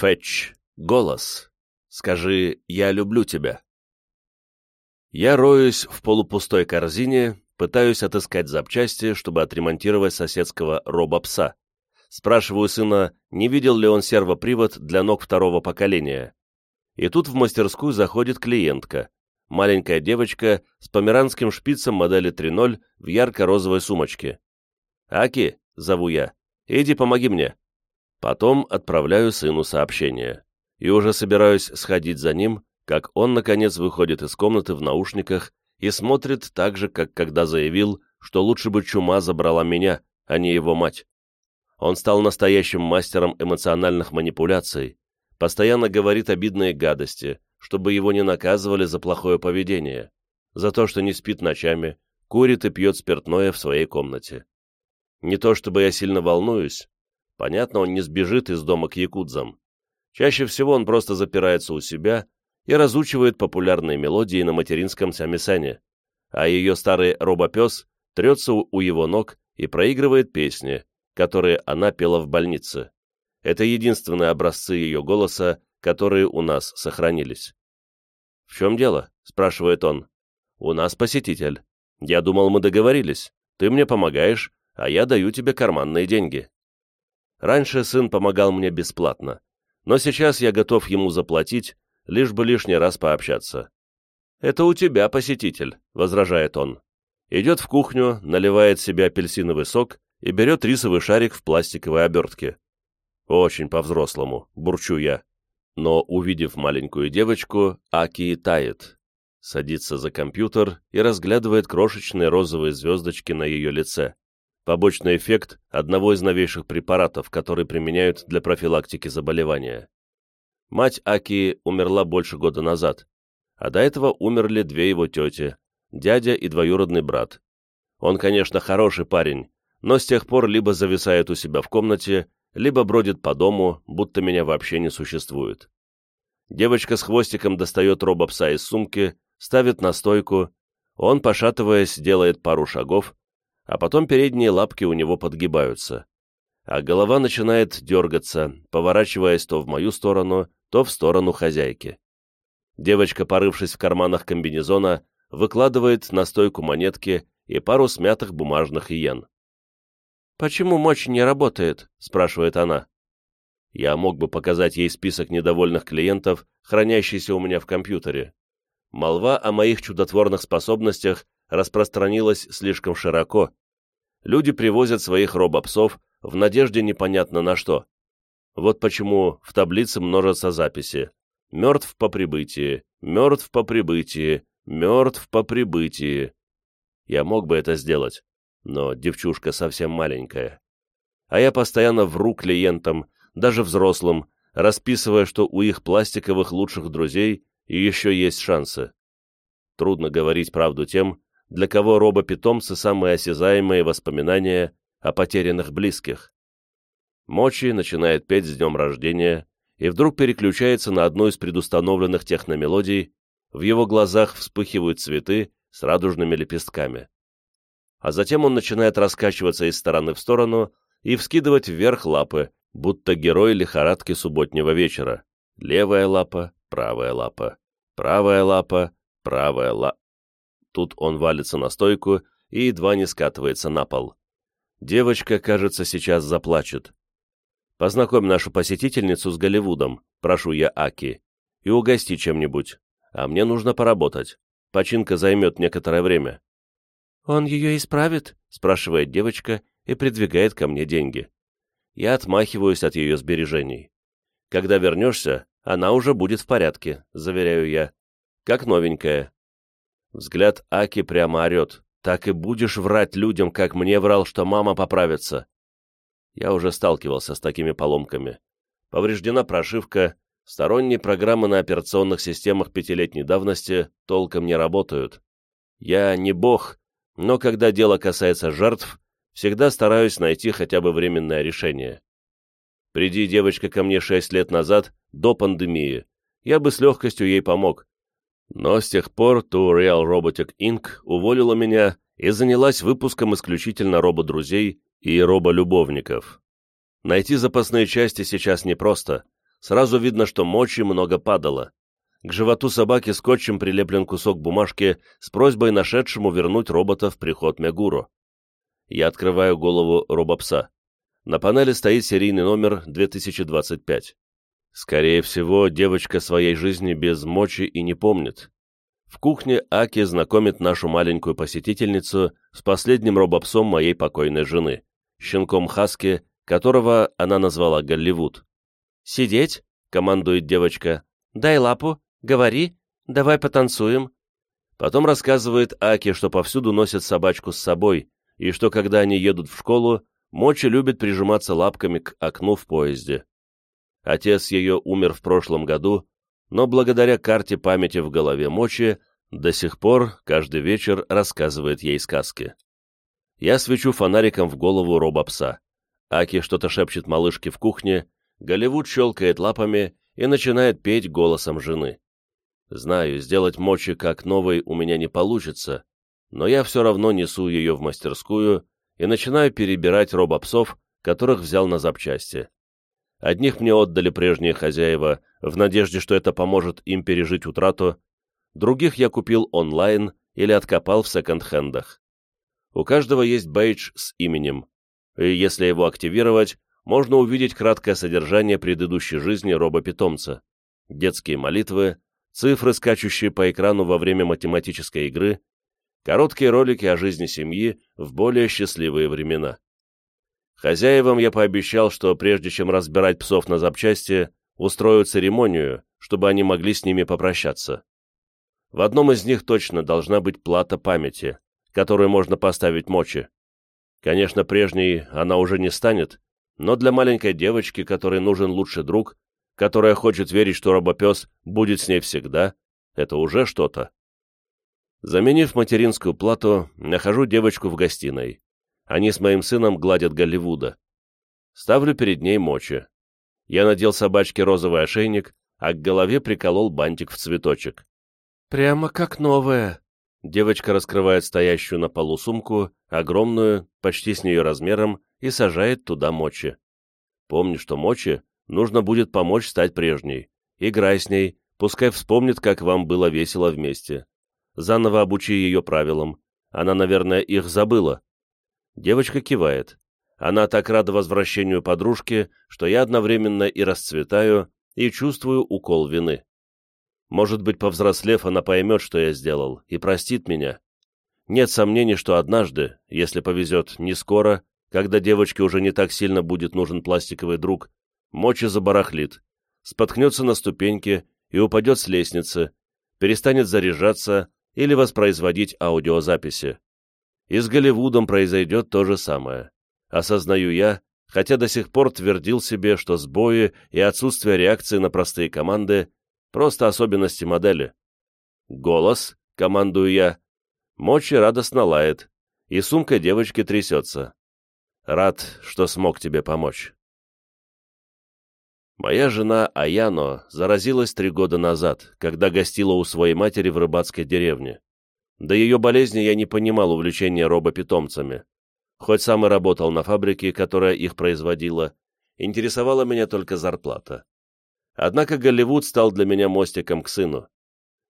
Фетч. Голос. Скажи «Я люблю тебя». Я роюсь в полупустой корзине, пытаюсь отыскать запчасти, чтобы отремонтировать соседского робопса. Спрашиваю сына, не видел ли он сервопривод для ног второго поколения. И тут в мастерскую заходит клиентка, маленькая девочка с померанским шпицем модели 3.0 в ярко-розовой сумочке. «Аки», — зову я, — «иди помоги мне». Потом отправляю сыну сообщение. И уже собираюсь сходить за ним, как он, наконец, выходит из комнаты в наушниках и смотрит так же, как когда заявил, что лучше бы чума забрала меня, а не его мать. Он стал настоящим мастером эмоциональных манипуляций, постоянно говорит обидные гадости, чтобы его не наказывали за плохое поведение, за то, что не спит ночами, курит и пьет спиртное в своей комнате. Не то чтобы я сильно волнуюсь, понятно, он не сбежит из дома к якудзам. Чаще всего он просто запирается у себя и разучивает популярные мелодии на материнском сямисане, а ее старый робопес трется у его ног и проигрывает песни, которые она пела в больнице. Это единственные образцы ее голоса, которые у нас сохранились. «В чем дело?» — спрашивает он. «У нас посетитель. Я думал, мы договорились. Ты мне помогаешь, а я даю тебе карманные деньги». Раньше сын помогал мне бесплатно, но сейчас я готов ему заплатить, лишь бы лишний раз пообщаться. «Это у тебя посетитель», — возражает он. Идет в кухню, наливает себе апельсиновый сок и берет рисовый шарик в пластиковой обертке. Очень по-взрослому, бурчу я. Но, увидев маленькую девочку, Аки тает. Садится за компьютер и разглядывает крошечные розовые звездочки на ее лице. Побочный эффект одного из новейших препаратов, которые применяют для профилактики заболевания. Мать Аки умерла больше года назад, а до этого умерли две его тети, дядя и двоюродный брат. Он, конечно, хороший парень, но с тех пор либо зависает у себя в комнате, либо бродит по дому, будто меня вообще не существует. Девочка с хвостиком достает робопса из сумки, ставит на стойку, он, пошатываясь, делает пару шагов, а потом передние лапки у него подгибаются, а голова начинает дергаться, поворачиваясь то в мою сторону, то в сторону хозяйки. Девочка, порывшись в карманах комбинезона, выкладывает на стойку монетки и пару смятых бумажных иен. «Почему мочь не работает?» — спрашивает она. Я мог бы показать ей список недовольных клиентов, хранящийся у меня в компьютере. Молва о моих чудотворных способностях распространилась слишком широко. Люди привозят своих робопсов в надежде непонятно на что. Вот почему в таблице множатся записи. «Мертв по прибытии», «Мертв по прибытии», «Мертв по прибытии». Я мог бы это сделать, но девчушка совсем маленькая. А я постоянно вру клиентам, даже взрослым, расписывая, что у их пластиковых лучших друзей еще есть шансы. Трудно говорить правду тем, для кого робопитомцы самые осязаемые воспоминания о потерянных близких. Мочи начинает петь с днем рождения и вдруг переключается на одну из предустановленных техномелодий, в его глазах вспыхивают цветы с радужными лепестками а затем он начинает раскачиваться из стороны в сторону и вскидывать вверх лапы, будто герой лихорадки субботнего вечера. Левая лапа, правая лапа, правая лапа, правая лапа. Тут он валится на стойку и едва не скатывается на пол. Девочка, кажется, сейчас заплачет. Познакомь нашу посетительницу с Голливудом, прошу я Аки, и угости чем-нибудь. А мне нужно поработать. Починка займет некоторое время. «Он ее исправит?» — спрашивает девочка и придвигает ко мне деньги. Я отмахиваюсь от ее сбережений. «Когда вернешься, она уже будет в порядке», — заверяю я. «Как новенькая». Взгляд Аки прямо орет. «Так и будешь врать людям, как мне врал, что мама поправится». Я уже сталкивался с такими поломками. Повреждена прошивка, сторонние программы на операционных системах пятилетней давности толком не работают. Я не бог, но когда дело касается жертв, всегда стараюсь найти хотя бы временное решение. Приди девочка ко мне шесть лет назад, до пандемии, я бы с легкостью ей помог. Но с тех пор To Real Robotic Inc. уволила меня и занялась выпуском исключительно робо-друзей и робо-любовников. Найти запасные части сейчас непросто. Сразу видно, что мочи много падало. К животу собаки скотчем прилеплен кусок бумажки с просьбой нашедшему вернуть робота в приход Мегуру. Я открываю голову робопса. На панели стоит серийный номер 2025. Скорее всего, девочка своей жизни без мочи и не помнит. В кухне Аки знакомит нашу маленькую посетительницу с последним робопсом моей покойной жены, щенком Хаски, которого она назвала Голливуд. «Сидеть?» — командует девочка. «Дай лапу, говори, давай потанцуем». Потом рассказывает Аки, что повсюду носят собачку с собой, и что когда они едут в школу, Мочи любит прижиматься лапками к окну в поезде. Отец ее умер в прошлом году, но благодаря карте памяти в голове Мочи до сих пор каждый вечер рассказывает ей сказки. Я свечу фонариком в голову робопса. Аки что-то шепчет малышке в кухне, Голливуд щелкает лапами и начинает петь голосом жены. Знаю, сделать Мочи как новой у меня не получится, но я все равно несу ее в мастерскую и начинаю перебирать робопсов, которых взял на запчасти. Одних мне отдали прежние хозяева, в надежде, что это поможет им пережить утрату, других я купил онлайн или откопал в секонд-хендах. У каждого есть бейдж с именем, и если его активировать, можно увидеть краткое содержание предыдущей жизни робопитомца, детские молитвы, цифры, скачущие по экрану во время математической игры, короткие ролики о жизни семьи в более счастливые времена. Хозяевам я пообещал, что прежде чем разбирать псов на запчасти, устрою церемонию, чтобы они могли с ними попрощаться. В одном из них точно должна быть плата памяти, которую можно поставить мочи. Конечно, прежней она уже не станет, но для маленькой девочки, которой нужен лучший друг, которая хочет верить, что робопес будет с ней всегда, это уже что-то. Заменив материнскую плату, нахожу девочку в гостиной. Они с моим сыном гладят Голливуда. Ставлю перед ней мочи. Я надел собачке розовый ошейник, а к голове приколол бантик в цветочек. «Прямо как новая!» Девочка раскрывает стоящую на полу сумку, огромную, почти с нее размером, и сажает туда мочи. Помни, что мочи нужно будет помочь стать прежней. Играй с ней, пускай вспомнит, как вам было весело вместе. Заново обучи ее правилам. Она, наверное, их забыла. Девочка кивает. Она так рада возвращению подружки, что я одновременно и расцветаю, и чувствую укол вины. Может быть, повзрослев, она поймет, что я сделал, и простит меня. Нет сомнений, что однажды, если повезет не скоро, когда девочке уже не так сильно будет нужен пластиковый друг, мочи забарахлит, споткнется на ступеньке и упадет с лестницы, перестанет заряжаться или воспроизводить аудиозаписи. И с Голливудом произойдет то же самое. Осознаю я, хотя до сих пор твердил себе, что сбои и отсутствие реакции на простые команды — просто особенности модели. Голос, командую я, мочи радостно лает, и сумка девочки трясется. Рад, что смог тебе помочь. Моя жена Аяно заразилась три года назад, когда гостила у своей матери в рыбацкой деревне. До ее болезни я не понимал увлечения робопитомцами. Хоть сам и работал на фабрике, которая их производила, интересовала меня только зарплата. Однако Голливуд стал для меня мостиком к сыну.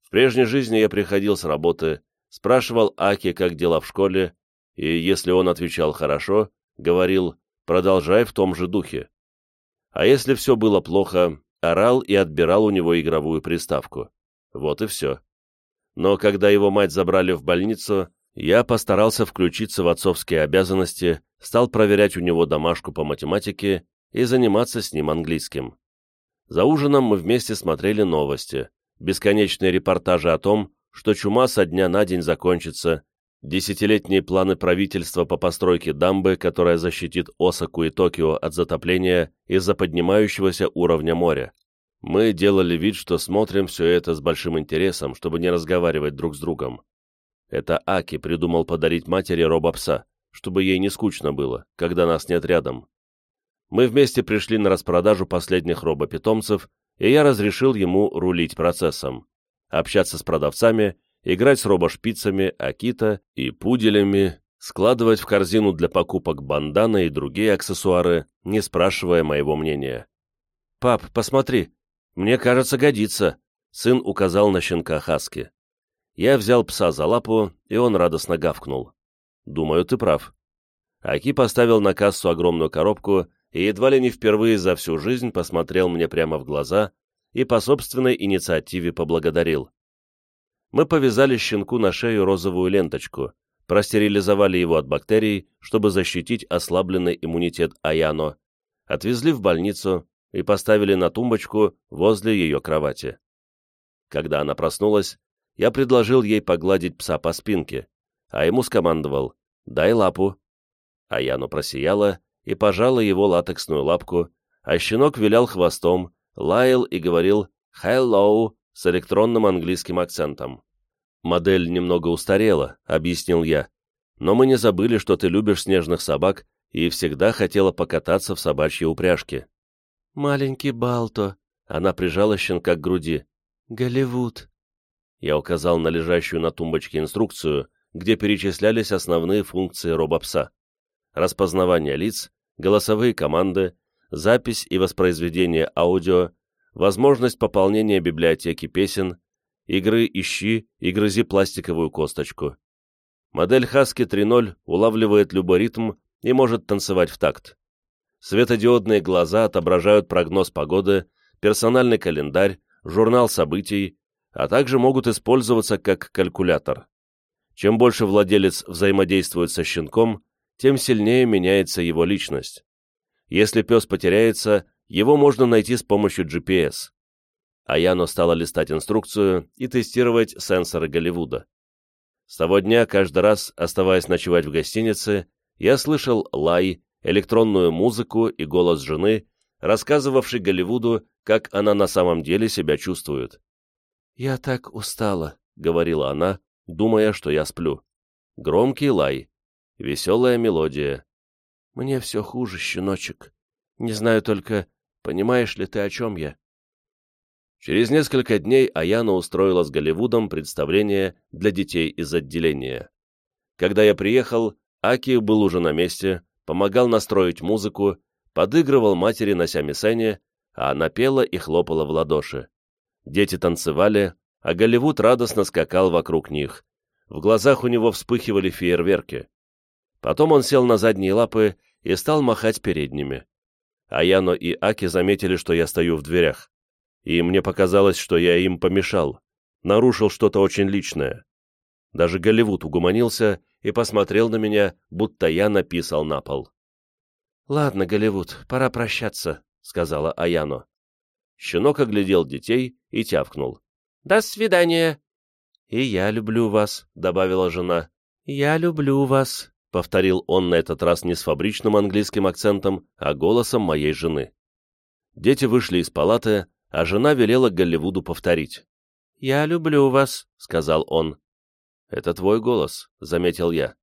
В прежней жизни я приходил с работы, спрашивал Аки, как дела в школе, и если он отвечал хорошо, говорил «продолжай в том же духе». А если все было плохо, орал и отбирал у него игровую приставку. Вот и все но когда его мать забрали в больницу, я постарался включиться в отцовские обязанности, стал проверять у него домашку по математике и заниматься с ним английским. За ужином мы вместе смотрели новости, бесконечные репортажи о том, что чума со дня на день закончится, десятилетние планы правительства по постройке дамбы, которая защитит Осаку и Токио от затопления из-за поднимающегося уровня моря. Мы делали вид, что смотрим все это с большим интересом, чтобы не разговаривать друг с другом. Это Аки придумал подарить матери робопса, чтобы ей не скучно было, когда нас нет рядом. Мы вместе пришли на распродажу последних робопитомцев, и я разрешил ему рулить процессом, общаться с продавцами, играть с робошпицами, акита и пуделями, складывать в корзину для покупок банданы и другие аксессуары, не спрашивая моего мнения. «Пап, посмотри, мне кажется, годится», — сын указал на щенка Хаски. Я взял пса за лапу, и он радостно гавкнул. «Думаю, ты прав». Аки поставил на кассу огромную коробку и едва ли не впервые за всю жизнь посмотрел мне прямо в глаза и по собственной инициативе поблагодарил. Мы повязали щенку на шею розовую ленточку, простерилизовали его от бактерий, чтобы защитить ослабленный иммунитет Аяно, отвезли в больницу и поставили на тумбочку возле ее кровати. Когда она проснулась, я предложил ей погладить пса по спинке, а ему скомандовал «дай лапу». Аяно просияла и пожала его латексную лапку, а щенок вилял хвостом, лаял и говорил «hello» с электронным английским акцентом. «Модель немного устарела», — объяснил я. «Но мы не забыли, что ты любишь снежных собак и всегда хотела покататься в собачьей упряжке». «Маленький Балто», — она прижала щенка к груди. «Голливуд». Я указал на лежащую на тумбочке инструкцию, где перечислялись основные функции робопса. Распознавание лиц, голосовые команды, запись и воспроизведение аудио, возможность пополнения библиотеки песен, игры «Ищи» и «Грызи пластиковую косточку». Модель Husky 3.0 улавливает любой ритм и может танцевать в такт. Светодиодные глаза отображают прогноз погоды, персональный календарь, журнал событий, а также могут использоваться как калькулятор. Чем больше владелец взаимодействует со щенком, тем сильнее меняется его личность. Если пес потеряется, его можно найти с помощью GPS. Аяно стала листать инструкцию и тестировать сенсоры Голливуда. С того дня, каждый раз, оставаясь ночевать в гостинице, я слышал лай, электронную музыку и голос жены, рассказывавший Голливуду, как она на самом деле себя чувствует. «Я так устала», — говорила она, думая, что я сплю. Громкий лай, веселая мелодия. «Мне все хуже, щеночек. Не знаю только, понимаешь ли ты, о чем я?» Через несколько дней Аяна устроила с Голливудом представление для детей из отделения. Когда я приехал, Аки был уже на месте, помогал настроить музыку, подыгрывал матери на сямисене, а она пела и хлопала в ладоши. Дети танцевали, а Голливуд радостно скакал вокруг них. В глазах у него вспыхивали фейерверки. Потом он сел на задние лапы и стал махать передними. Аяно и Аки заметили, что я стою в дверях. И мне показалось, что я им помешал, нарушил что-то очень личное. Даже Голливуд угуманился и посмотрел на меня, будто я написал на пол. «Ладно, Голливуд, пора прощаться», — сказала Аяно. Щенок оглядел детей и тявкнул. «До свидания!» «И я люблю вас», — добавила жена. «Я люблю вас», — повторил он на этот раз не с фабричным английским акцентом, а голосом моей жены. Дети вышли из палаты, а жена велела Голливуду повторить. «Я люблю вас», — сказал он. «Это твой голос», — заметил я.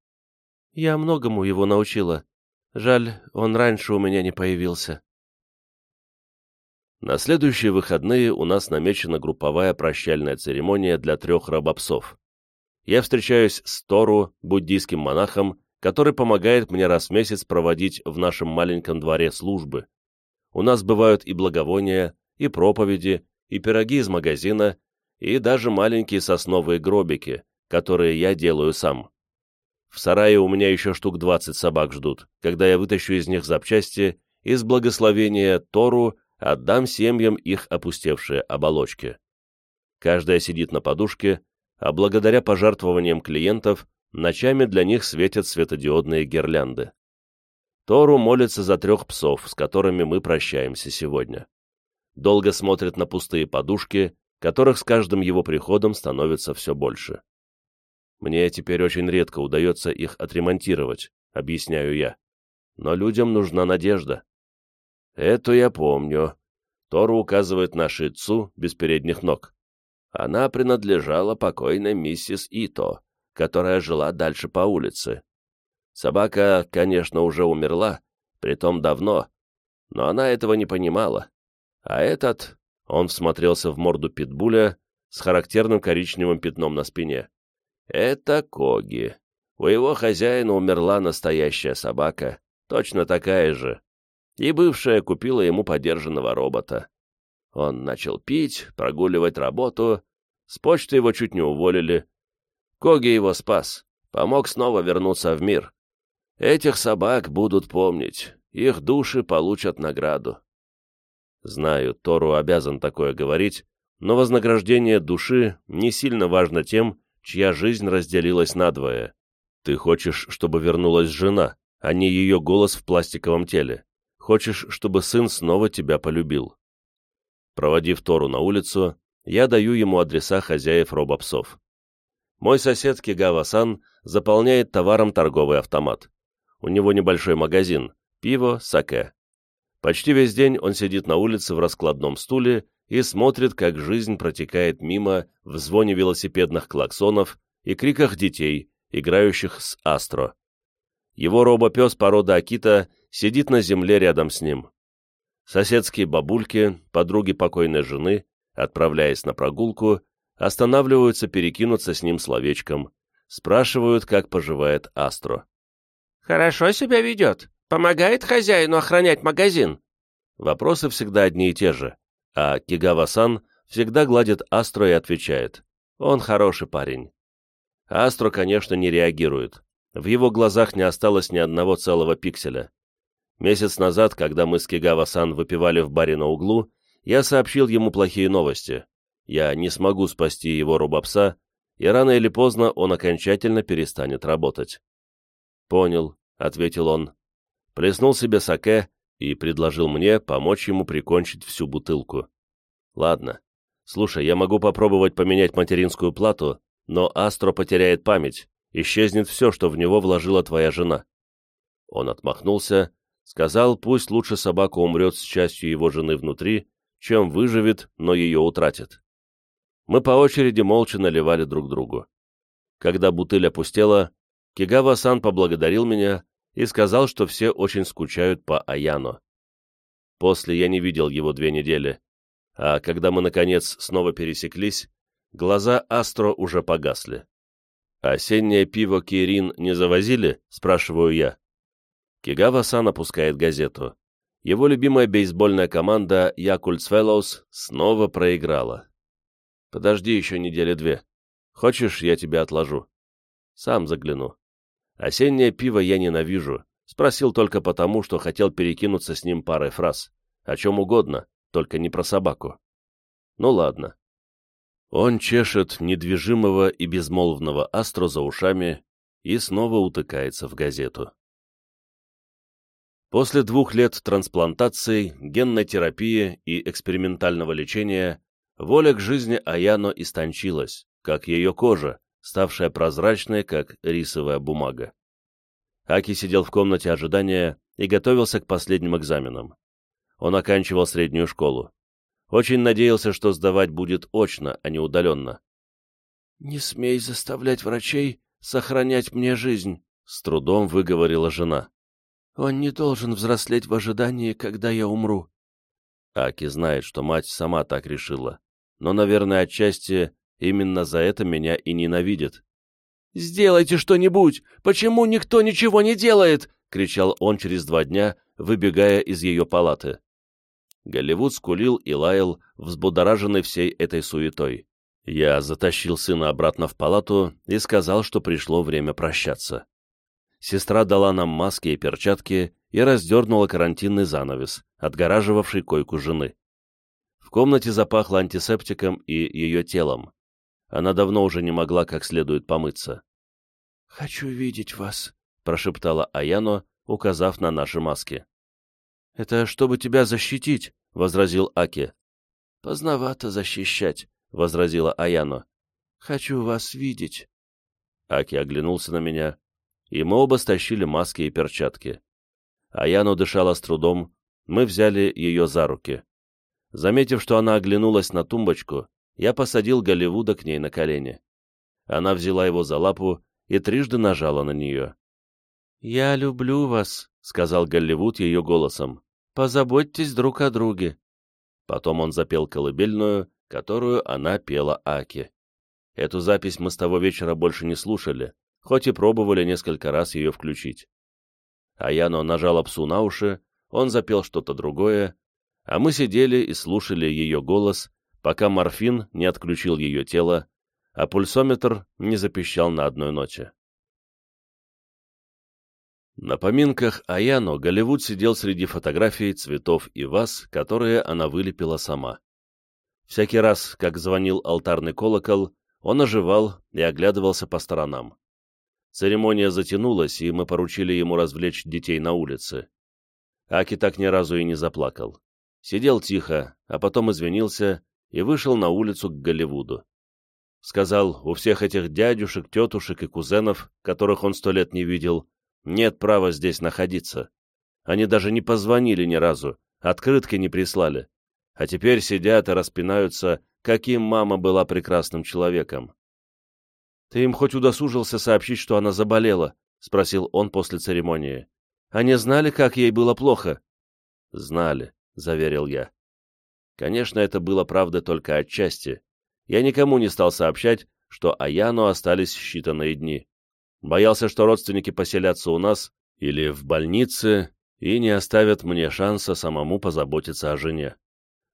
«Я многому его научила. Жаль, он раньше у меня не появился». На следующие выходные у нас намечена групповая прощальная церемония для трех рабопсов. Я встречаюсь с Тору, буддийским монахом, который помогает мне раз в месяц проводить в нашем маленьком дворе службы. У нас бывают и благовония, и проповеди, и пироги из магазина, и даже маленькие сосновые гробики, которые я делаю сам. В сарае у меня еще штук 20 собак ждут, когда я вытащу из них запчасти из благословения Тору отдам семьям их опустевшие оболочки. Каждая сидит на подушке, а благодаря пожертвованиям клиентов ночами для них светят светодиодные гирлянды. Тору молится за трех псов, с которыми мы прощаемся сегодня. Долго смотрит на пустые подушки, которых с каждым его приходом становится все больше. Мне теперь очень редко удается их отремонтировать, объясняю я. Но людям нужна надежда. «Эту я помню». Тору указывает на Шицу без передних ног. Она принадлежала покойной миссис Ито, которая жила дальше по улице. Собака, конечно, уже умерла, притом давно, но она этого не понимала. А этот, он всмотрелся в морду питбуля с характерным коричневым пятном на спине. Это Коги. У его хозяина умерла настоящая собака, точно такая же, и бывшая купила ему подержанного робота. Он начал пить, прогуливать работу, с почты его чуть не уволили. Коги его спас, помог снова вернуться в мир. Этих собак будут помнить, их души получат награду. Знаю, Тору обязан такое говорить, но вознаграждение души не сильно важно тем, чья жизнь разделилась надвое. Ты хочешь, чтобы вернулась жена, а не ее голос в пластиковом теле. Хочешь, чтобы сын снова тебя полюбил. Проводив Тору на улицу, я даю ему адреса хозяев робопсов. Мой сосед Кигава-сан заполняет товаром торговый автомат. У него небольшой магазин, пиво, саке. Почти весь день он сидит на улице в раскладном стуле и смотрит, как жизнь протекает мимо в звоне велосипедных клаксонов и криках детей, играющих с Астро. Его робопес породы Акита сидит на земле рядом с ним. Соседские бабульки, подруги покойной жены, отправляясь на прогулку, останавливаются перекинуться с ним словечком, спрашивают, как поживает Астро. «Хорошо себя ведет», Помогает хозяину охранять магазин?» Вопросы всегда одни и те же, а Кигава-сан всегда гладит Астро и отвечает. Он хороший парень. Астро, конечно, не реагирует. В его глазах не осталось ни одного целого пикселя. Месяц назад, когда мы с Кигава-сан выпивали в баре на углу, я сообщил ему плохие новости. Я не смогу спасти его робопса, и рано или поздно он окончательно перестанет работать. «Понял», — ответил он плеснул себе саке и предложил мне помочь ему прикончить всю бутылку. Ладно. Слушай, я могу попробовать поменять материнскую плату, но Астро потеряет память, исчезнет все, что в него вложила твоя жена. Он отмахнулся, сказал, пусть лучше собака умрет с частью его жены внутри, чем выживет, но ее утратит. Мы по очереди молча наливали друг другу. Когда бутыль опустела, Кигава-сан поблагодарил меня, и сказал, что все очень скучают по Аяно. После я не видел его две недели, а когда мы, наконец, снова пересеклись, глаза Астро уже погасли. «Осеннее пиво Кирин не завозили?» — спрашиваю я. Кигава-сан опускает газету. Его любимая бейсбольная команда Якульс Фэллоус снова проиграла. «Подожди еще недели две. Хочешь, я тебя отложу?» «Сам загляну». Осеннее пиво я ненавижу. Спросил только потому, что хотел перекинуться с ним парой фраз. О чем угодно, только не про собаку. Ну ладно. Он чешет недвижимого и безмолвного астро за ушами и снова утыкается в газету. После двух лет трансплантации, генной терапии и экспериментального лечения воля к жизни Аяно истончилась, как ее кожа, ставшая прозрачной, как рисовая бумага. Аки сидел в комнате ожидания и готовился к последним экзаменам. Он оканчивал среднюю школу. Очень надеялся, что сдавать будет очно, а не удаленно. «Не смей заставлять врачей сохранять мне жизнь», — с трудом выговорила жена. «Он не должен взрослеть в ожидании, когда я умру». Аки знает, что мать сама так решила, но, наверное, отчасти Именно за это меня и ненавидит. «Сделайте что-нибудь! Почему никто ничего не делает?» — кричал он через два дня, выбегая из ее палаты. Голливуд скулил и лаял, взбудораженный всей этой суетой. Я затащил сына обратно в палату и сказал, что пришло время прощаться. Сестра дала нам маски и перчатки и раздернула карантинный занавес, отгораживавший койку жены. В комнате запахло антисептиком и ее телом. Она давно уже не могла как следует помыться. «Хочу видеть вас», — прошептала Аяно, указав на наши маски. «Это чтобы тебя защитить», — возразил Аки. «Поздновато защищать», — возразила Аяно. «Хочу вас видеть». Аки оглянулся на меня, и мы оба стащили маски и перчатки. Аяно дышала с трудом, мы взяли ее за руки. Заметив, что она оглянулась на тумбочку, я посадил Голливуда к ней на колени. Она взяла его за лапу и трижды нажала на нее. «Я люблю вас», — сказал Голливуд ее голосом. «Позаботьтесь друг о друге». Потом он запел колыбельную, которую она пела Аки. Эту запись мы с того вечера больше не слушали, хоть и пробовали несколько раз ее включить. Аяно нажала псу на уши, он запел что-то другое, а мы сидели и слушали ее голос, пока морфин не отключил ее тело, а пульсометр не запищал на одной ноте. На поминках Аяно Голливуд сидел среди фотографий, цветов и ваз, которые она вылепила сама. Всякий раз, как звонил алтарный колокол, он оживал и оглядывался по сторонам. Церемония затянулась, и мы поручили ему развлечь детей на улице. Аки так ни разу и не заплакал. Сидел тихо, а потом извинился и вышел на улицу к Голливуду. Сказал, у всех этих дядюшек, тетушек и кузенов, которых он сто лет не видел, нет права здесь находиться. Они даже не позвонили ни разу, открытки не прислали. А теперь сидят и распинаются, каким мама была прекрасным человеком. «Ты им хоть удосужился сообщить, что она заболела?» — спросил он после церемонии. «Они знали, как ей было плохо?» «Знали», — заверил я. Конечно, это было правда только отчасти. Я никому не стал сообщать, что Аяну остались считанные дни. Боялся, что родственники поселятся у нас или в больнице и не оставят мне шанса самому позаботиться о жене.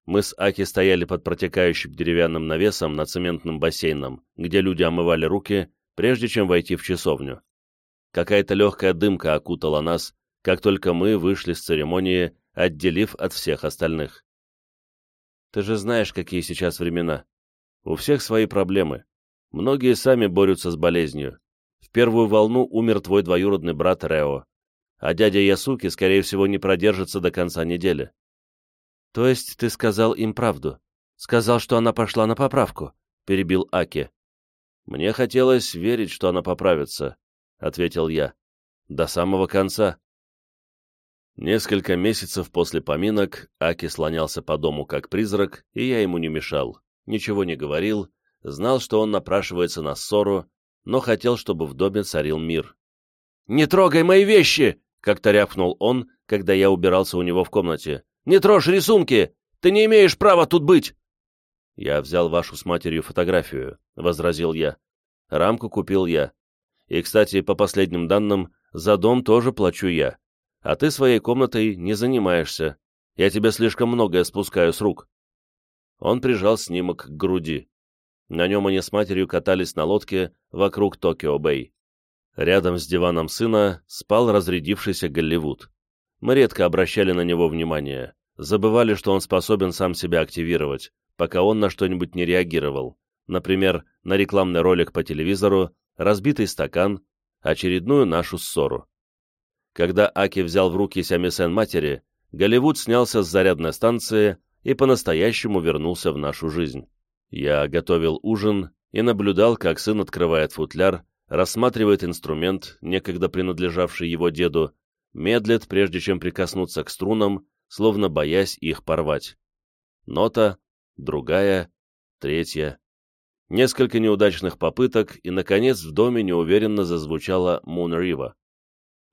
Мы с Аки стояли под протекающим деревянным навесом на цементном бассейном, где люди омывали руки, прежде чем войти в часовню. Какая-то легкая дымка окутала нас, как только мы вышли с церемонии, отделив от всех остальных. Ты же знаешь, какие сейчас времена. У всех свои проблемы. Многие сами борются с болезнью. В первую волну умер твой двоюродный брат Рео, а дядя Ясуки, скорее всего, не продержится до конца недели. То есть ты сказал им правду? Сказал, что она пошла на поправку? Перебил Аки. Мне хотелось верить, что она поправится, ответил я. До самого конца. Несколько месяцев после поминок Аки слонялся по дому как призрак, и я ему не мешал, ничего не говорил, знал, что он напрашивается на ссору, но хотел, чтобы в доме царил мир. «Не трогай мои вещи!» — как-то рявкнул он, когда я убирался у него в комнате. Не трожь рисунки! Ты не имеешь права тут быть!» «Я взял вашу с матерью фотографию», — возразил я. «Рамку купил я. И, кстати, по последним данным, за дом тоже плачу я. А ты своей комнатой не занимаешься. Я тебе слишком многое спускаю с рук». Он прижал снимок к груди. На нем они с матерью катались на лодке вокруг Токио-Бэй. Рядом с диваном сына спал разрядившийся Голливуд. Мы редко обращали на него внимание, забывали, что он способен сам себя активировать, пока он на что-нибудь не реагировал, например, на рекламный ролик по телевизору, разбитый стакан, очередную нашу ссору. Когда Аки взял в руки Сямисен матери, Голливуд снялся с зарядной станции и по-настоящему вернулся в нашу жизнь. Я готовил ужин и наблюдал, как сын открывает футляр, рассматривает инструмент, некогда принадлежавший его деду, медлит, прежде чем прикоснуться к струнам, словно боясь их порвать. Нота, другая, третья. Несколько неудачных попыток, и, наконец, в доме неуверенно зазвучала «Moon River».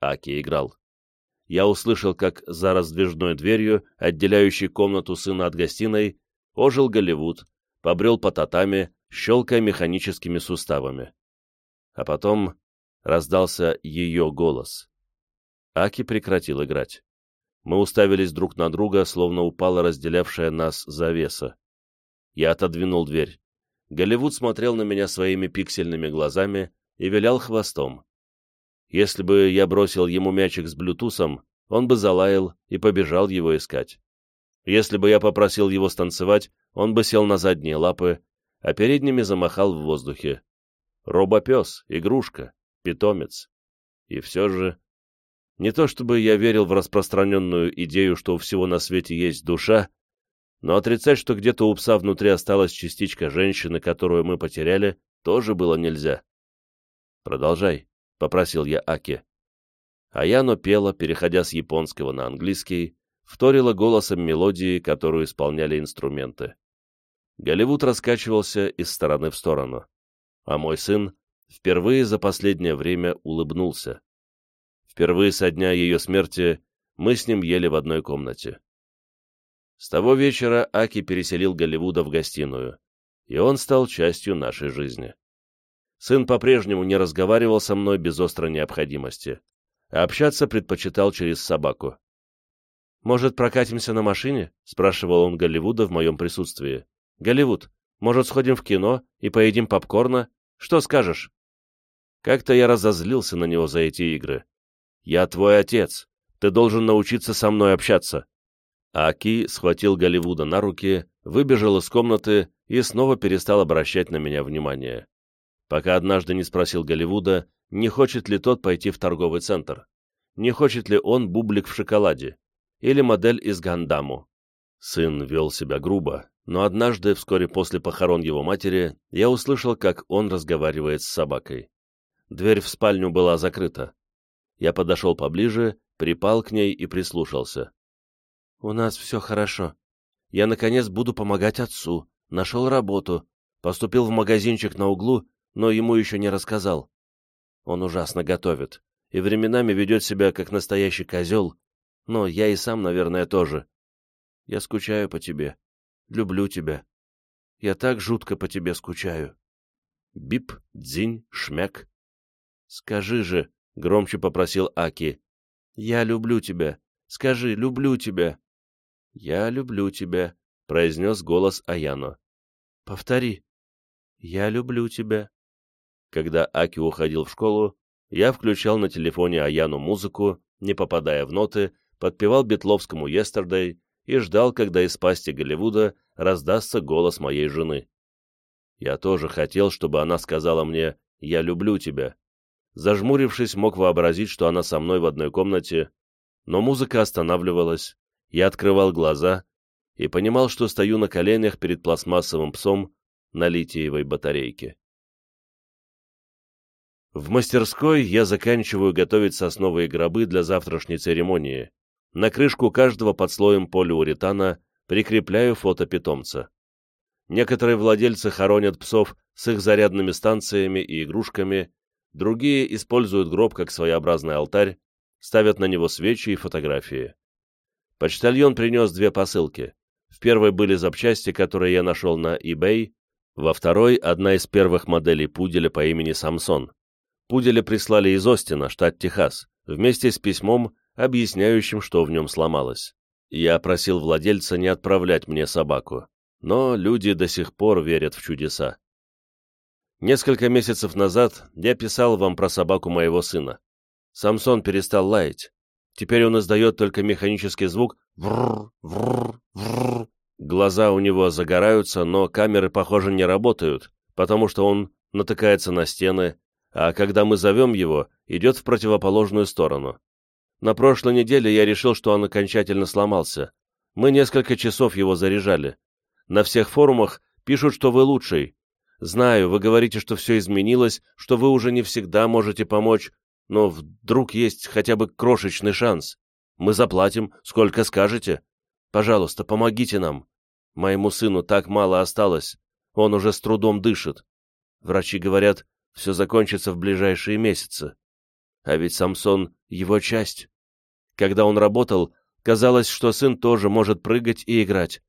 Аки играл. Я услышал, как за раздвижной дверью, отделяющей комнату сына от гостиной, ожил Голливуд, побрел по татами, щелкая механическими суставами. А потом раздался ее голос. Аки прекратил играть. Мы уставились друг на друга, словно упала разделявшая нас завеса. Я отодвинул дверь. Голливуд смотрел на меня своими пиксельными глазами и вилял хвостом. Если бы я бросил ему мячик с блютусом, он бы залаял и побежал его искать. Если бы я попросил его станцевать, он бы сел на задние лапы, а передними замахал в воздухе. Робопес, игрушка, питомец. И все же не то чтобы я верил в распространенную идею, что у всего на свете есть душа, но отрицать, что где-то у пса внутри осталась частичка женщины, которую мы потеряли, тоже было нельзя. «Продолжай», — попросил я Аки. Аяно пела, переходя с японского на английский, вторила голосом мелодии, которую исполняли инструменты. Голливуд раскачивался из стороны в сторону, а мой сын впервые за последнее время улыбнулся. Впервые со дня ее смерти мы с ним ели в одной комнате. С того вечера Аки переселил Голливуда в гостиную, и он стал частью нашей жизни. Сын по-прежнему не разговаривал со мной без острой необходимости, а общаться предпочитал через собаку. «Может, прокатимся на машине?» — спрашивал он Голливуда в моем присутствии. «Голливуд, может, сходим в кино и поедим попкорна? Что скажешь?» Как-то я разозлился на него за эти игры. «Я твой отец. Ты должен научиться со мной общаться». Аки схватил Голливуда на руки, выбежал из комнаты и снова перестал обращать на меня внимание. Пока однажды не спросил Голливуда, не хочет ли тот пойти в торговый центр. Не хочет ли он бублик в шоколаде или модель из Гандаму. Сын вел себя грубо, но однажды, вскоре после похорон его матери, я услышал, как он разговаривает с собакой. Дверь в спальню была закрыта. Я подошел поближе, припал к ней и прислушался. «У нас все хорошо. Я, наконец, буду помогать отцу. Нашел работу. Поступил в магазинчик на углу, но ему еще не рассказал. Он ужасно готовит и временами ведет себя как настоящий козел, но я и сам, наверное, тоже. Я скучаю по тебе. Люблю тебя. Я так жутко по тебе скучаю. Бип, дзинь, шмяк. Скажи же, — громче попросил Аки. Я люблю тебя. Скажи, люблю тебя. Я люблю тебя, — произнес голос Аяно. Повтори. Я люблю тебя. Когда Аки уходил в школу, я включал на телефоне Аяну музыку, не попадая в ноты, подпевал Бетловскому «Yesterday» и ждал, когда из пасти Голливуда раздастся голос моей жены. Я тоже хотел, чтобы она сказала мне «Я люблю тебя». Зажмурившись, мог вообразить, что она со мной в одной комнате, но музыка останавливалась, я открывал глаза и понимал, что стою на коленях перед пластмассовым псом на литиевой батарейке. В мастерской я заканчиваю готовить сосновые гробы для завтрашней церемонии, на крышку каждого под слоем полиуретана прикрепляю фото питомца. Некоторые владельцы хоронят псов с их зарядными станциями и игрушками, другие используют гроб как своеобразный алтарь, ставят на него свечи и фотографии. Почтальон принес две посылки. В первой были запчасти, которые я нашел на eBay, во второй — одна из первых моделей пуделя по имени Самсон. Пуделя прислали из Остина, штат Техас, вместе с письмом, объясняющим, что в нем сломалось. Я просил владельца не отправлять мне собаку, но люди до сих пор верят в чудеса. Несколько месяцев назад я писал вам про собаку моего сына. Самсон перестал лаять. Теперь он издает только механический звук «вррр, вррр, вррр». Глаза у него загораются, но камеры, похоже, не работают, потому что он натыкается на стены, а когда мы зовем его, идет в противоположную сторону. На прошлой неделе я решил, что он окончательно сломался. Мы несколько часов его заряжали. На всех форумах пишут, что вы лучший. Знаю, вы говорите, что все изменилось, что вы уже не всегда можете помочь, но вдруг есть хотя бы крошечный шанс. Мы заплатим, сколько скажете. Пожалуйста, помогите нам. Моему сыну так мало осталось. Он уже с трудом дышит. Врачи говорят, все закончится в ближайшие месяцы. А ведь Самсон — его часть. Когда он работал, казалось, что сын тоже может прыгать и играть.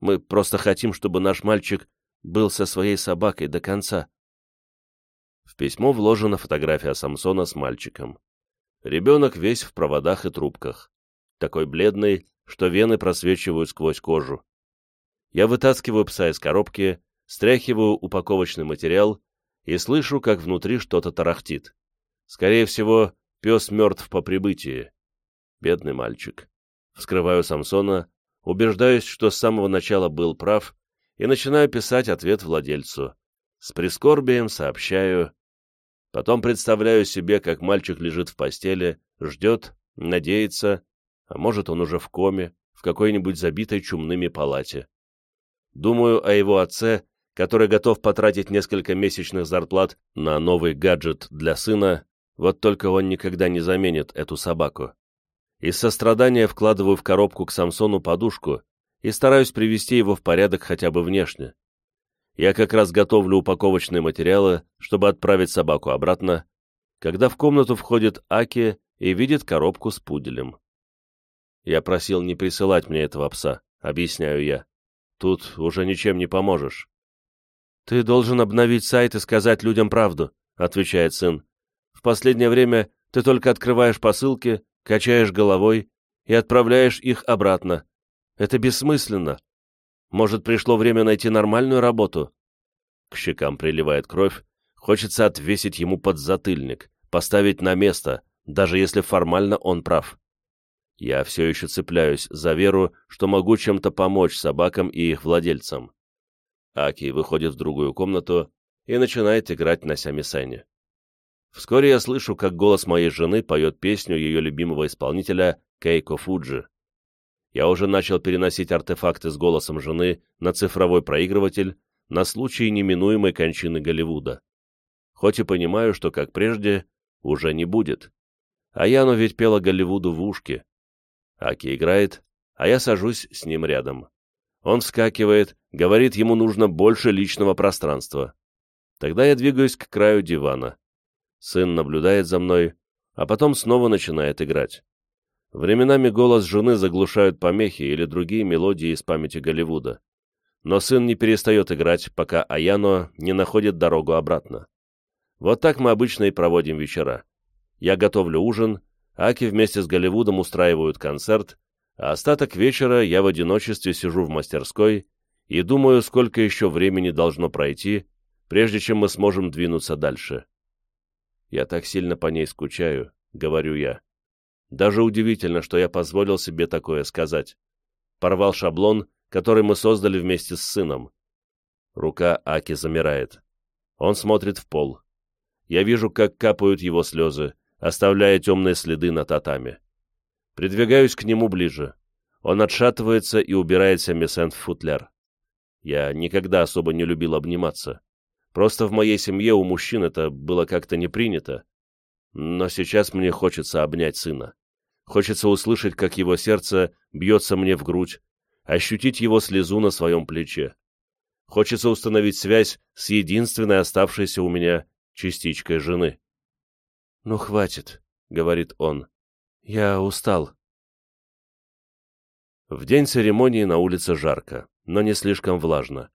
Мы просто хотим, чтобы наш мальчик был со своей собакой до конца. В письмо вложена фотография Самсона с мальчиком. Ребенок весь в проводах и трубках. Такой бледный, что вены просвечивают сквозь кожу. Я вытаскиваю пса из коробки, стряхиваю упаковочный материал и слышу, как внутри что-то тарахтит. Скорее всего, пес мертв по прибытии. Бедный мальчик. Вскрываю Самсона, убеждаюсь, что с самого начала был прав, и начинаю писать ответ владельцу. С прискорбием сообщаю. Потом представляю себе, как мальчик лежит в постели, ждет, надеется, а может он уже в коме, в какой-нибудь забитой чумными палате. Думаю о его отце, который готов потратить несколько месячных зарплат на новый гаджет для сына, вот только он никогда не заменит эту собаку. Из сострадания вкладываю в коробку к Самсону подушку и стараюсь привести его в порядок хотя бы внешне. Я как раз готовлю упаковочные материалы, чтобы отправить собаку обратно, когда в комнату входит Аки и видит коробку с пуделем. Я просил не присылать мне этого пса, объясняю я. Тут уже ничем не поможешь. Ты должен обновить сайт и сказать людям правду, отвечает сын. В последнее время ты только открываешь посылки, качаешь головой и отправляешь их обратно. Это бессмысленно. Может, пришло время найти нормальную работу? К щекам приливает кровь, хочется отвесить ему подзатыльник, поставить на место, даже если формально он прав. Я все еще цепляюсь за веру, что могу чем-то помочь собакам и их владельцам. Аки выходит в другую комнату и начинает играть на сямисене. Вскоре я слышу, как голос моей жены поет песню ее любимого исполнителя Кейко Фуджи. Я уже начал переносить артефакты с голосом жены на цифровой проигрыватель на случай неминуемой кончины Голливуда. Хоть и понимаю, что, как прежде, уже не будет. А Яну ведь пела Голливуду в ушки. Аки играет, а я сажусь с ним рядом. Он вскакивает, говорит, ему нужно больше личного пространства. Тогда я двигаюсь к краю дивана. Сын наблюдает за мной, а потом снова начинает играть. Временами голос жены заглушают помехи или другие мелодии из памяти Голливуда. Но сын не перестает играть, пока Аяно не находит дорогу обратно. Вот так мы обычно и проводим вечера. Я готовлю ужин, Аки вместе с Голливудом устраивают концерт, остаток вечера я в одиночестве сижу в мастерской и думаю, сколько еще времени должно пройти, прежде чем мы сможем двинуться дальше. Я так сильно по ней скучаю, говорю я. Даже удивительно, что я позволил себе такое сказать. Порвал шаблон, который мы создали вместе с сыном. Рука Аки замирает. Он смотрит в пол. Я вижу, как капают его слезы, оставляя темные следы на татами. Придвигаюсь к нему ближе. Он отшатывается и убирает Семисент в футляр. Я никогда особо не любил обниматься. Просто в моей семье у мужчин это было как-то не принято. Но сейчас мне хочется обнять сына. Хочется услышать, как его сердце бьется мне в грудь, ощутить его слезу на своем плече. Хочется установить связь с единственной оставшейся у меня частичкой жены. «Ну, хватит», — говорит он. «Я устал». В день церемонии на улице жарко, но не слишком влажно.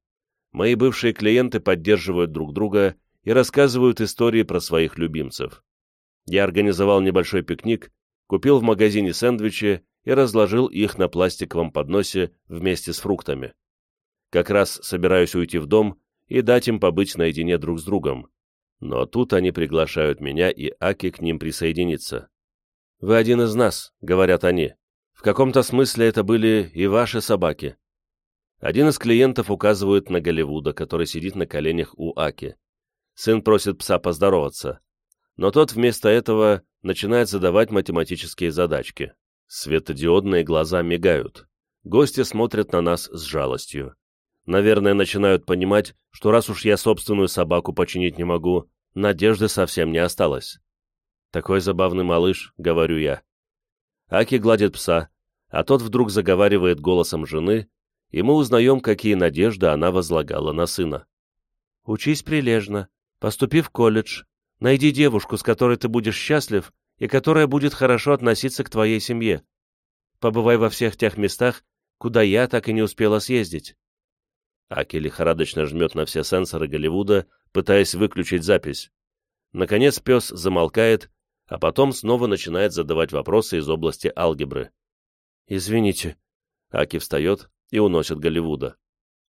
Мои бывшие клиенты поддерживают друг друга и рассказывают истории про своих любимцев. Я организовал небольшой пикник, купил в магазине сэндвичи и разложил их на пластиковом подносе вместе с фруктами. Как раз собираюсь уйти в дом и дать им побыть наедине друг с другом. Но тут они приглашают меня и Аки к ним присоединиться. «Вы один из нас», — говорят они. «В каком-то смысле это были и ваши собаки. Один из клиентов указывает на Голливуда, который сидит на коленях у Аки. Сын просит пса поздороваться. Но тот вместо этого начинает задавать математические задачки. Светодиодные глаза мигают. Гости смотрят на нас с жалостью. Наверное, начинают понимать, что раз уж я собственную собаку починить не могу, надежды совсем не осталось. «Такой забавный малыш», — говорю я. Аки гладит пса, а тот вдруг заговаривает голосом жены, и мы узнаем, какие надежды она возлагала на сына. «Учись прилежно, поступи в колледж, найди девушку, с которой ты будешь счастлив и которая будет хорошо относиться к твоей семье. Побывай во всех тех местах, куда я так и не успела съездить». Аки лихорадочно жмет на все сенсоры Голливуда, пытаясь выключить запись. Наконец пес замолкает, а потом снова начинает задавать вопросы из области алгебры. «Извините». Аки встает, и уносят Голливуда.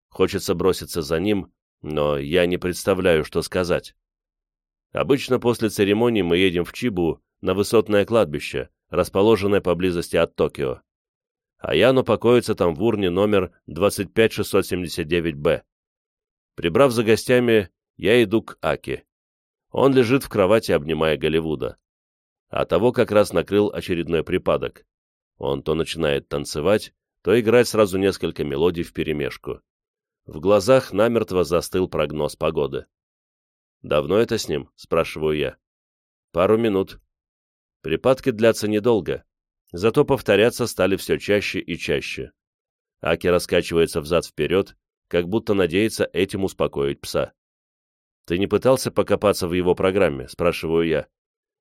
Хочется броситься за ним, но я не представляю, что сказать. Обычно после церемонии мы едем в Чибу на высотное кладбище, расположенное поблизости от Токио. А Яно покоится там в урне номер 25679-Б. Прибрав за гостями, я иду к Аки. Он лежит в кровати, обнимая Голливуда. А того как раз накрыл очередной припадок. Он то начинает танцевать, то играть сразу несколько мелодий вперемешку. В глазах намертво застыл прогноз погоды. «Давно это с ним?» — спрашиваю я. «Пару минут». Припадки длятся недолго, зато повторяться стали все чаще и чаще. Аки раскачивается взад-вперед, как будто надеется этим успокоить пса. «Ты не пытался покопаться в его программе?» — спрашиваю я.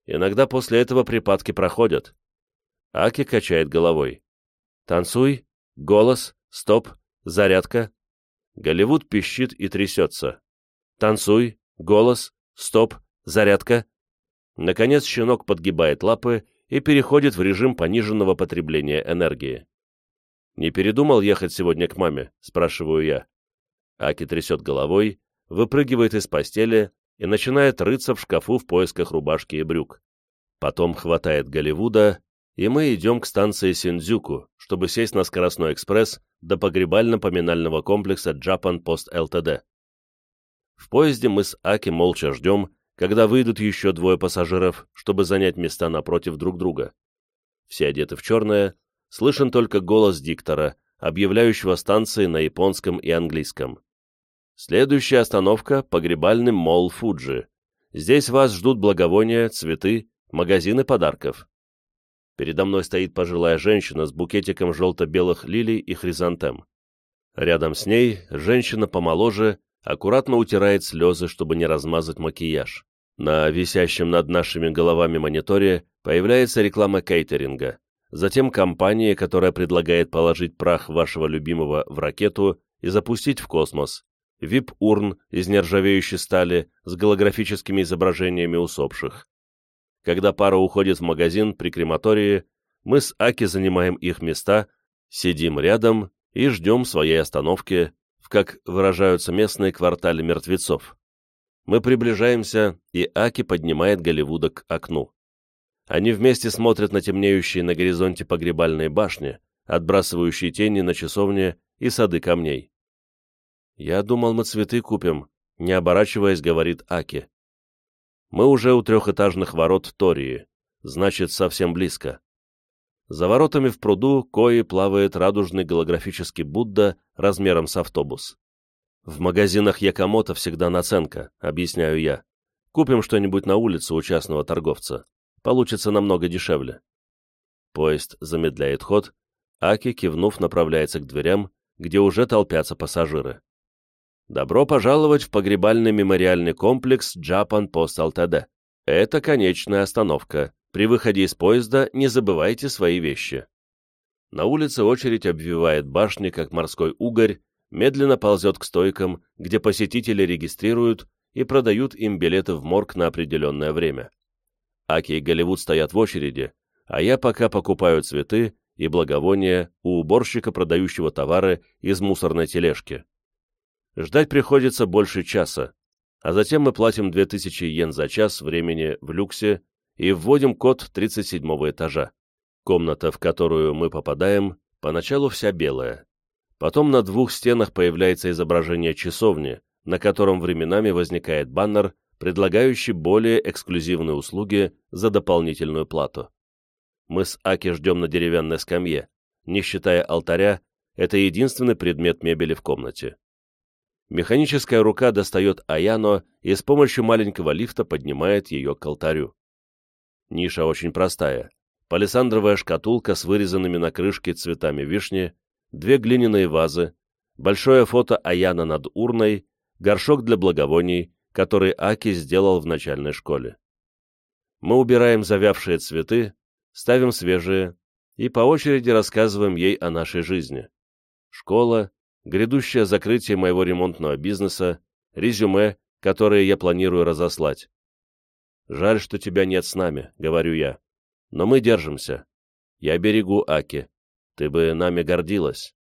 «Иногда после этого припадки проходят». Аки качает головой. «Танцуй, Голос, стоп, зарядка. Голливуд пищит и трясется. Танцуй, голос, стоп, зарядка. Наконец щенок подгибает лапы и переходит в режим пониженного потребления энергии. «Не передумал ехать сегодня к маме?» – спрашиваю я. Аки трясет головой, выпрыгивает из постели и начинает рыться в шкафу в поисках рубашки и брюк. Потом хватает Голливуда, и мы идем к станции Синдзюку, чтобы сесть на скоростной экспресс до погребально-поминального комплекса Japan Post Ltd. В поезде мы с Аки молча ждем, когда выйдут еще двое пассажиров, чтобы занять места напротив друг друга. Все одеты в черное, слышен только голос диктора, объявляющего станции на японском и английском. Следующая остановка – погребальный молл Фуджи. Здесь вас ждут благовония, цветы, магазины подарков. Передо мной стоит пожилая женщина с букетиком желто-белых лилий и хризантем. Рядом с ней женщина помоложе аккуратно утирает слезы, чтобы не размазать макияж. На висящем над нашими головами мониторе появляется реклама кейтеринга. Затем компания, которая предлагает положить прах вашего любимого в ракету и запустить в космос. VIP-урн из нержавеющей стали с голографическими изображениями усопших. Когда пара уходит в магазин при крематории, мы с Аки занимаем их места, сидим рядом и ждем своей остановки, в, как выражаются местные, квартале мертвецов. Мы приближаемся, и Аки поднимает Голливуда к окну. Они вместе смотрят на темнеющие на горизонте погребальные башни, отбрасывающие тени на часовне и сады камней. «Я думал, мы цветы купим», — не оборачиваясь, говорит Аки. Мы уже у трехэтажных ворот Тории, значит, совсем близко. За воротами в пруду кои плавает радужный голографический Будда размером с автобус. В магазинах Якомото всегда наценка, объясняю я. Купим что-нибудь на улице у частного торговца. Получится намного дешевле. Поезд замедляет ход, Аки, кивнув, направляется к дверям, где уже толпятся пассажиры. Добро пожаловать в погребальный мемориальный комплекс Japan Post Ltd. Это конечная остановка. При выходе из поезда не забывайте свои вещи. На улице очередь обвивает башни, как морской угорь, медленно ползет к стойкам, где посетители регистрируют и продают им билеты в морг на определенное время. Аки и Голливуд стоят в очереди, а я пока покупаю цветы и благовония у уборщика, продающего товары из мусорной тележки. Ждать приходится больше часа, а затем мы платим 2000 йен за час времени в люксе и вводим код 37 этажа. Комната, в которую мы попадаем, поначалу вся белая. Потом на двух стенах появляется изображение часовни, на котором временами возникает баннер, предлагающий более эксклюзивные услуги за дополнительную плату. Мы с Аки ждем на деревянной скамье. Не считая алтаря, это единственный предмет мебели в комнате. Механическая рука достает Аяно и с помощью маленького лифта поднимает ее к алтарю. Ниша очень простая. Палисандровая шкатулка с вырезанными на крышке цветами вишни, две глиняные вазы, большое фото Аяна над урной, горшок для благовоний, который Аки сделал в начальной школе. Мы убираем завявшие цветы, ставим свежие и по очереди рассказываем ей о нашей жизни. Школа, грядущее закрытие моего ремонтного бизнеса, резюме, которое я планирую разослать. «Жаль, что тебя нет с нами», — говорю я. «Но мы держимся. Я берегу Аки. Ты бы нами гордилась».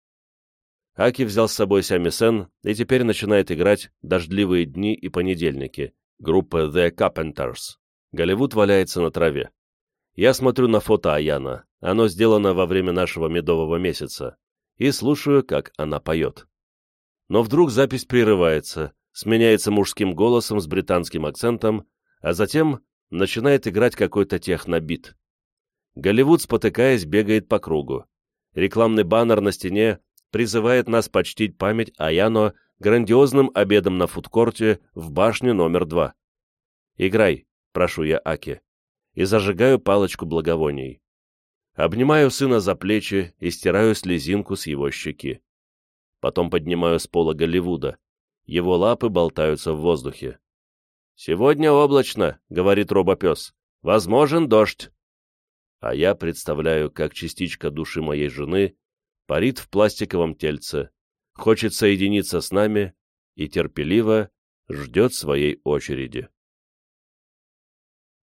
Аки взял с собой Сями-сен и теперь начинает играть «Дождливые дни и понедельники» группы The Carpenters. Голливуд валяется на траве. Я смотрю на фото Аяна. Оно сделано во время нашего медового месяца и слушаю, как она поет. Но вдруг запись прерывается, сменяется мужским голосом с британским акцентом, а затем начинает играть какой-то технобит. Голливуд, спотыкаясь, бегает по кругу. Рекламный баннер на стене призывает нас почтить память Аяно грандиозным обедом на фудкорте в башне номер два. «Играй», — прошу я Аки, и зажигаю палочку благовоний. Обнимаю сына за плечи и стираю слезинку с его щеки. Потом поднимаю с пола Голливуда. Его лапы болтаются в воздухе. «Сегодня облачно», — говорит робопес. «Возможен дождь». А я представляю, как частичка души моей жены парит в пластиковом тельце, хочет соединиться с нами и терпеливо ждет своей очереди.